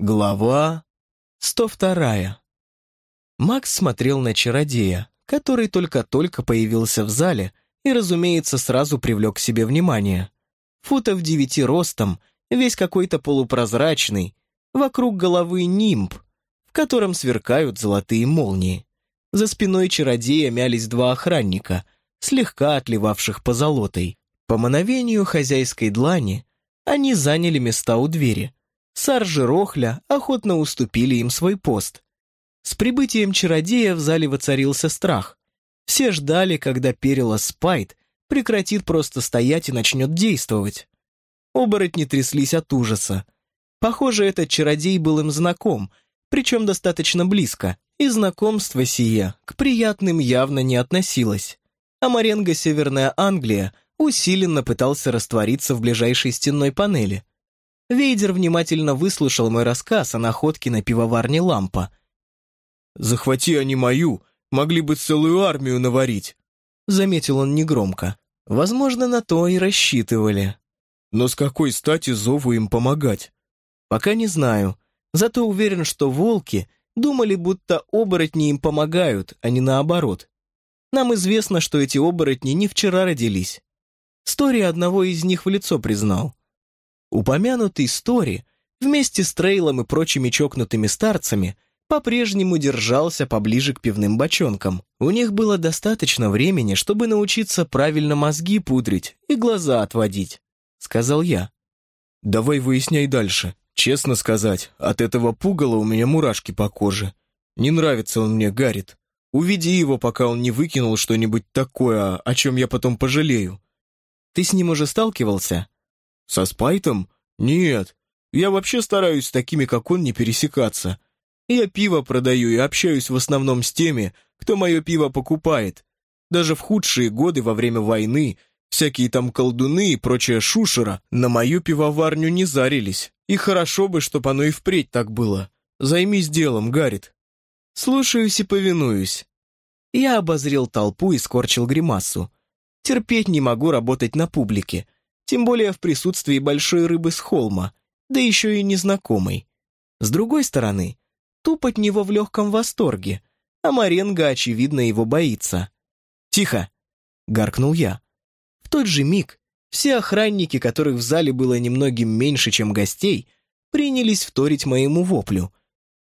Глава 102. Макс смотрел на чародея, который только-только появился в зале и, разумеется, сразу привлек к себе внимание. Футов девяти ростом, весь какой-то полупрозрачный, вокруг головы нимб, в котором сверкают золотые молнии. За спиной чародея мялись два охранника, слегка отливавших позолотой. По мановению хозяйской длани они заняли места у двери – Саржи Рохля охотно уступили им свой пост. С прибытием чародея в зале воцарился страх. Все ждали, когда перила Спайт прекратит просто стоять и начнет действовать. Оборотни тряслись от ужаса. Похоже, этот чародей был им знаком, причем достаточно близко, и знакомство сие к приятным явно не относилось. А Маренго Северная Англия усиленно пытался раствориться в ближайшей стенной панели. Вейдер внимательно выслушал мой рассказ о находке на пивоварне лампа. «Захвати они мою, могли бы целую армию наварить», — заметил он негромко. Возможно, на то и рассчитывали. «Но с какой стати зову им помогать?» «Пока не знаю. Зато уверен, что волки думали, будто оборотни им помогают, а не наоборот. Нам известно, что эти оборотни не вчера родились. Стори одного из них в лицо признал. Упомянутый Стори вместе с Трейлом и прочими чокнутыми старцами по-прежнему держался поближе к пивным бочонкам. У них было достаточно времени, чтобы научиться правильно мозги пудрить и глаза отводить, сказал я. «Давай выясняй дальше. Честно сказать, от этого пугала у меня мурашки по коже. Не нравится он мне, Гаррит. Уведи его, пока он не выкинул что-нибудь такое, о чем я потом пожалею». «Ты с ним уже сталкивался?» Со Спайтом? Нет. Я вообще стараюсь с такими, как он, не пересекаться. Я пиво продаю и общаюсь в основном с теми, кто мое пиво покупает. Даже в худшие годы во время войны всякие там колдуны и прочая шушера на мою пивоварню не зарились. И хорошо бы, чтоб оно и впредь так было. Займись делом, Гаррит. Слушаюсь и повинуюсь. Я обозрел толпу и скорчил гримасу. Терпеть не могу работать на публике тем более в присутствии большой рыбы с холма, да еще и незнакомой. С другой стороны, туп от него в легком восторге, а Маренго, очевидно, его боится. «Тихо!» — гаркнул я. В тот же миг все охранники, которых в зале было немногим меньше, чем гостей, принялись вторить моему воплю.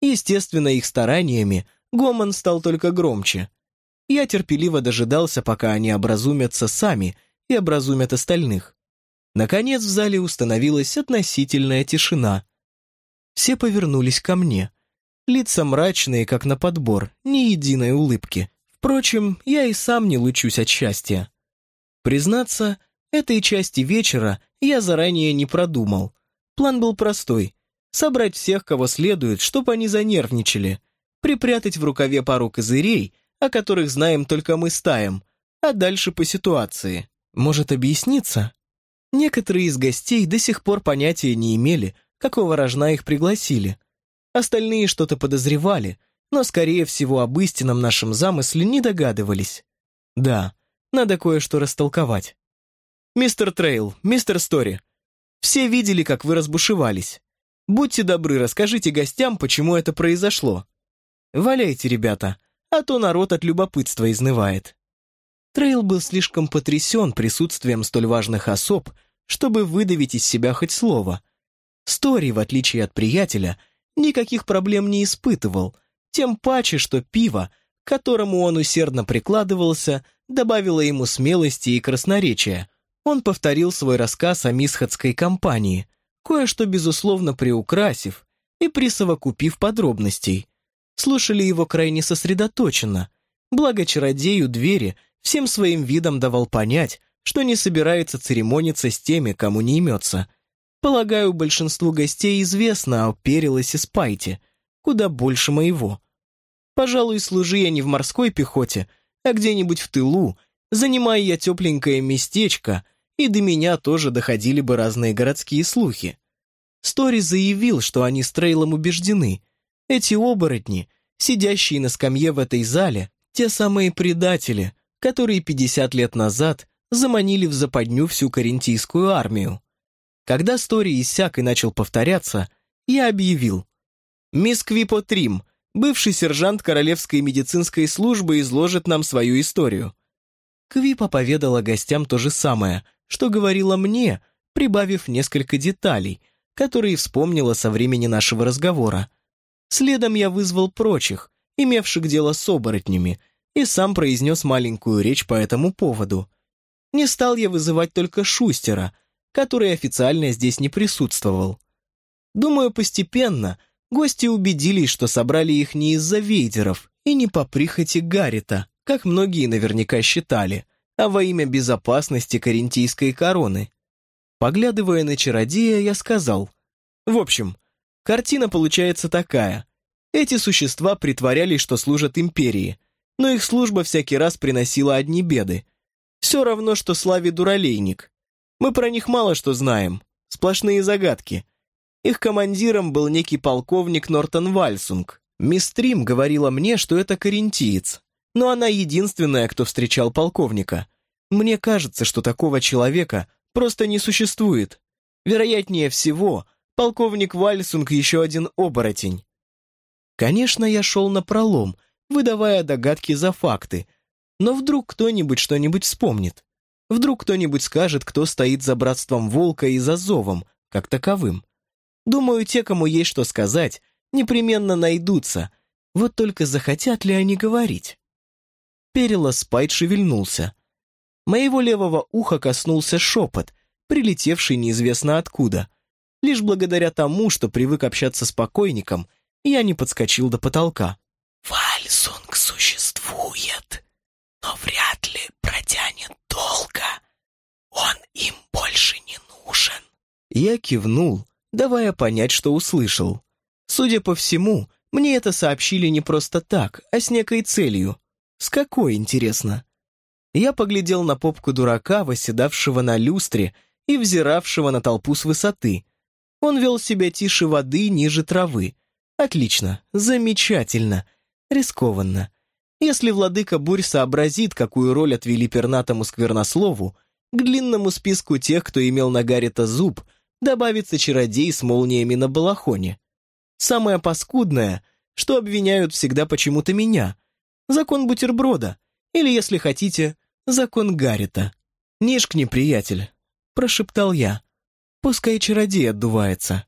Естественно, их стараниями гомон стал только громче. Я терпеливо дожидался, пока они образумятся сами и образумят остальных. Наконец в зале установилась относительная тишина. Все повернулись ко мне. Лица мрачные, как на подбор, ни единой улыбки. Впрочем, я и сам не лучусь от счастья. Признаться, этой части вечера я заранее не продумал. План был простой — собрать всех, кого следует, чтобы они занервничали, припрятать в рукаве пару козырей, о которых знаем только мы стаем, а дальше по ситуации. Может объясниться? Некоторые из гостей до сих пор понятия не имели, какого рожна их пригласили. Остальные что-то подозревали, но, скорее всего, об истинном нашем замысле не догадывались. Да, надо кое-что растолковать. «Мистер Трейл, мистер Стори, все видели, как вы разбушевались. Будьте добры, расскажите гостям, почему это произошло. Валяйте, ребята, а то народ от любопытства изнывает». Трейл был слишком потрясен присутствием столь важных особ, чтобы выдавить из себя хоть слово. Стори, в отличие от приятеля, никаких проблем не испытывал, тем паче, что пиво, к которому он усердно прикладывался, добавило ему смелости и красноречия. Он повторил свой рассказ о мисхадской компании, кое-что, безусловно, приукрасив и присовокупив подробностей. Слушали его крайне сосредоточенно, благо чародею двери всем своим видом давал понять, что не собирается церемониться с теми, кому не имется. Полагаю, большинству гостей известно о Перелосе Спайте, куда больше моего. Пожалуй, служи я не в морской пехоте, а где-нибудь в тылу, занимая я тепленькое местечко, и до меня тоже доходили бы разные городские слухи. Стори заявил, что они с Трейлом убеждены. Эти оборотни, сидящие на скамье в этой зале, те самые предатели, которые 50 лет назад заманили в западню всю карентийскую армию. Когда Стори иссяк и начал повторяться, я объявил, Мисс Квипо Трим, бывший сержант Королевской медицинской службы, изложит нам свою историю». Квипа поведала гостям то же самое, что говорила мне, прибавив несколько деталей, которые вспомнила со времени нашего разговора. Следом я вызвал прочих, имевших дело с оборотнями, и сам произнес маленькую речь по этому поводу. Не стал я вызывать только Шустера, который официально здесь не присутствовал. Думаю, постепенно гости убедились, что собрали их не из-за вейдеров и не по прихоти Гаррита, как многие наверняка считали, а во имя безопасности карентийской короны. Поглядывая на чародея, я сказал, «В общем, картина получается такая. Эти существа притворялись, что служат империи, но их служба всякий раз приносила одни беды. Все равно, что славе дуралейник. Мы про них мало что знаем, сплошные загадки. Их командиром был некий полковник Нортон Вальсунг. Мисс Трим говорила мне, что это карентиец, но она единственная, кто встречал полковника. Мне кажется, что такого человека просто не существует. Вероятнее всего, полковник Вальсунг еще один оборотень. Конечно, я шел на пролом, выдавая догадки за факты, но вдруг кто-нибудь что-нибудь вспомнит. Вдруг кто-нибудь скажет, кто стоит за братством волка и за зовом, как таковым. Думаю, те, кому есть что сказать, непременно найдутся, вот только захотят ли они говорить. Перила Спайт шевельнулся. Моего левого уха коснулся шепот, прилетевший неизвестно откуда. Лишь благодаря тому, что привык общаться с покойником, я не подскочил до потолка. «Вальсунг существует, но вряд ли протянет долго. Он им больше не нужен». Я кивнул, давая понять, что услышал. Судя по всему, мне это сообщили не просто так, а с некой целью. С какой, интересно? Я поглядел на попку дурака, восседавшего на люстре и взиравшего на толпу с высоты. Он вел себя тише воды, ниже травы. Отлично, замечательно, рискованно. Если владыка Бурь сообразит, какую роль отвели пернатому сквернослову, к длинному списку тех, кто имел на Гаррита зуб, добавится чародей с молниями на балахоне. Самое паскудное, что обвиняют всегда почему-то меня. Закон бутерброда, или, если хотите, закон Гаррита. «Нишкни, приятель», — прошептал я. «Пускай чародей отдувается».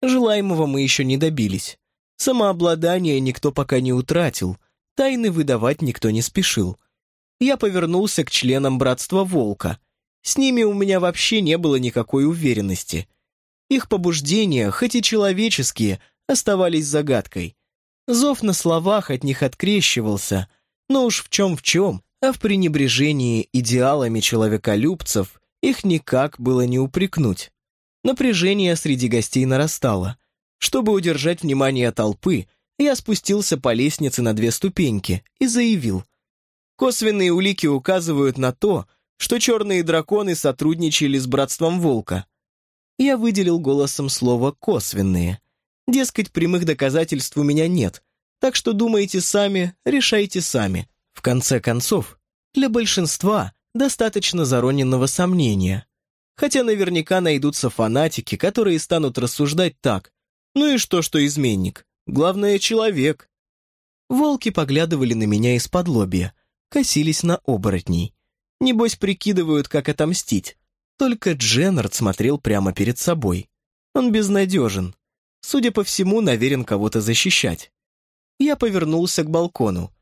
Желаемого мы еще не добились. Самообладание никто пока не утратил, тайны выдавать никто не спешил. Я повернулся к членам Братства Волка. С ними у меня вообще не было никакой уверенности. Их побуждения, хоть и человеческие, оставались загадкой. Зов на словах от них открещивался, но уж в чем в чем, а в пренебрежении идеалами человеколюбцев их никак было не упрекнуть. Напряжение среди гостей нарастало. Чтобы удержать внимание толпы, я спустился по лестнице на две ступеньки и заявил. Косвенные улики указывают на то, что черные драконы сотрудничали с Братством Волка. Я выделил голосом слово «косвенные». Дескать, прямых доказательств у меня нет, так что думайте сами, решайте сами. В конце концов, для большинства достаточно зароненного сомнения. Хотя наверняка найдутся фанатики, которые станут рассуждать так. Ну и что, что изменник? Главное, человек. Волки поглядывали на меня из-под лобья, косились на оборотней. Небось, прикидывают, как отомстить. Только Дженнард смотрел прямо перед собой. Он безнадежен. Судя по всему, наверен кого-то защищать. Я повернулся к балкону.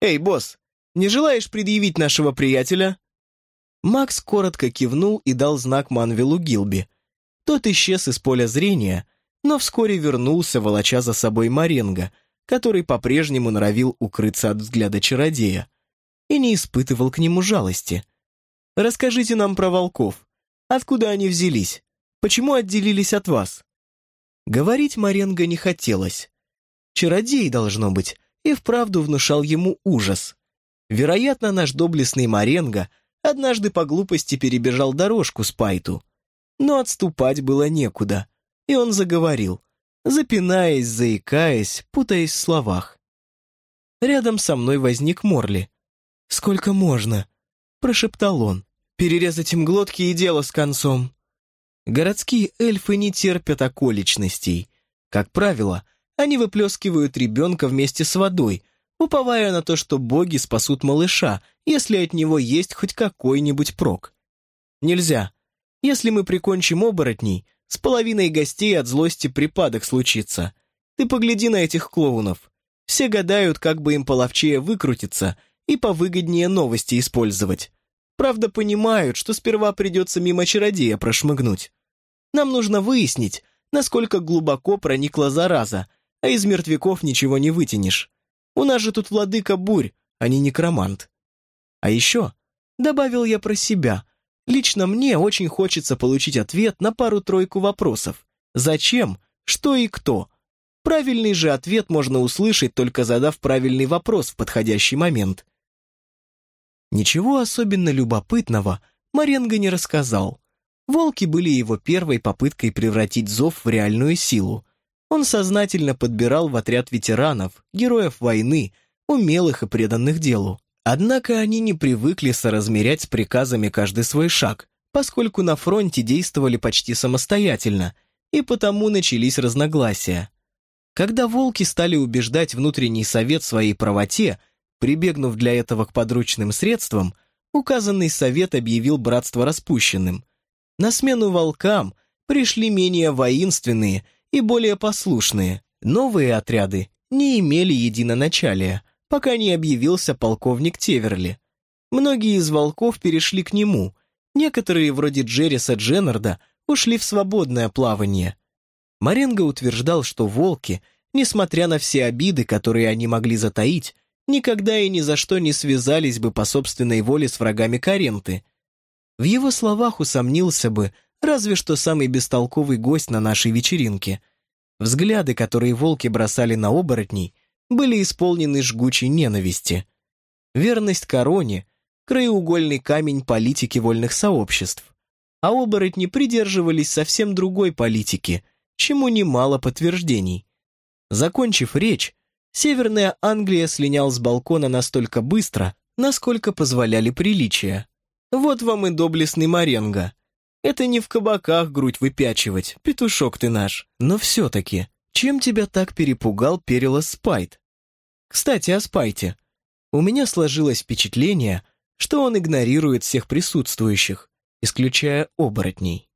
«Эй, босс, не желаешь предъявить нашего приятеля?» Макс коротко кивнул и дал знак Манвелу Гилби. Тот исчез из поля зрения, но вскоре вернулся, волоча за собой Маренго, который по-прежнему норовил укрыться от взгляда чародея, и не испытывал к нему жалости. «Расскажите нам про волков. Откуда они взялись? Почему отделились от вас?» Говорить Маренго не хотелось. Чародей, должно быть, и вправду внушал ему ужас. Вероятно, наш доблестный Маренго однажды по глупости перебежал дорожку Спайту. Но отступать было некуда, и он заговорил, запинаясь, заикаясь, путаясь в словах. Рядом со мной возник Морли. «Сколько можно?» — прошептал он. «Перерезать им глотки и дело с концом». Городские эльфы не терпят околичностей. Как правило, они выплескивают ребенка вместе с водой, уповая на то, что боги спасут малыша, если от него есть хоть какой-нибудь прок. Нельзя. Если мы прикончим оборотней, с половиной гостей от злости припадок случится. Ты погляди на этих клоунов. Все гадают, как бы им половчее выкрутиться и повыгоднее новости использовать. Правда, понимают, что сперва придется мимо чародея прошмыгнуть. Нам нужно выяснить, насколько глубоко проникла зараза, а из мертвяков ничего не вытянешь. У нас же тут владыка бурь, а не некромант. А еще, добавил я про себя, лично мне очень хочется получить ответ на пару-тройку вопросов. Зачем, что и кто? Правильный же ответ можно услышать, только задав правильный вопрос в подходящий момент. Ничего особенно любопытного Маренго не рассказал. Волки были его первой попыткой превратить зов в реальную силу. Он сознательно подбирал в отряд ветеранов, героев войны, умелых и преданных делу. Однако они не привыкли соразмерять с приказами каждый свой шаг, поскольку на фронте действовали почти самостоятельно, и потому начались разногласия. Когда волки стали убеждать внутренний совет своей правоте, Прибегнув для этого к подручным средствам, указанный совет объявил братство распущенным. На смену волкам пришли менее воинственные и более послушные. Новые отряды не имели единоначалия, пока не объявился полковник Теверли. Многие из волков перешли к нему, некоторые, вроде Джерриса Дженнарда, ушли в свободное плавание. Маренго утверждал, что волки, несмотря на все обиды, которые они могли затаить, никогда и ни за что не связались бы по собственной воле с врагами Каренты. В его словах усомнился бы разве что самый бестолковый гость на нашей вечеринке. Взгляды, которые волки бросали на оборотней, были исполнены жгучей ненависти. Верность короне — краеугольный камень политики вольных сообществ. А оборотни придерживались совсем другой политики, чему немало подтверждений. Закончив речь, Северная Англия слинял с балкона настолько быстро, насколько позволяли приличия. Вот вам и доблестный Маренго. Это не в кабаках грудь выпячивать, петушок ты наш. Но все-таки, чем тебя так перепугал Перелос Спайт? Кстати, о Спайте. У меня сложилось впечатление, что он игнорирует всех присутствующих, исключая оборотней.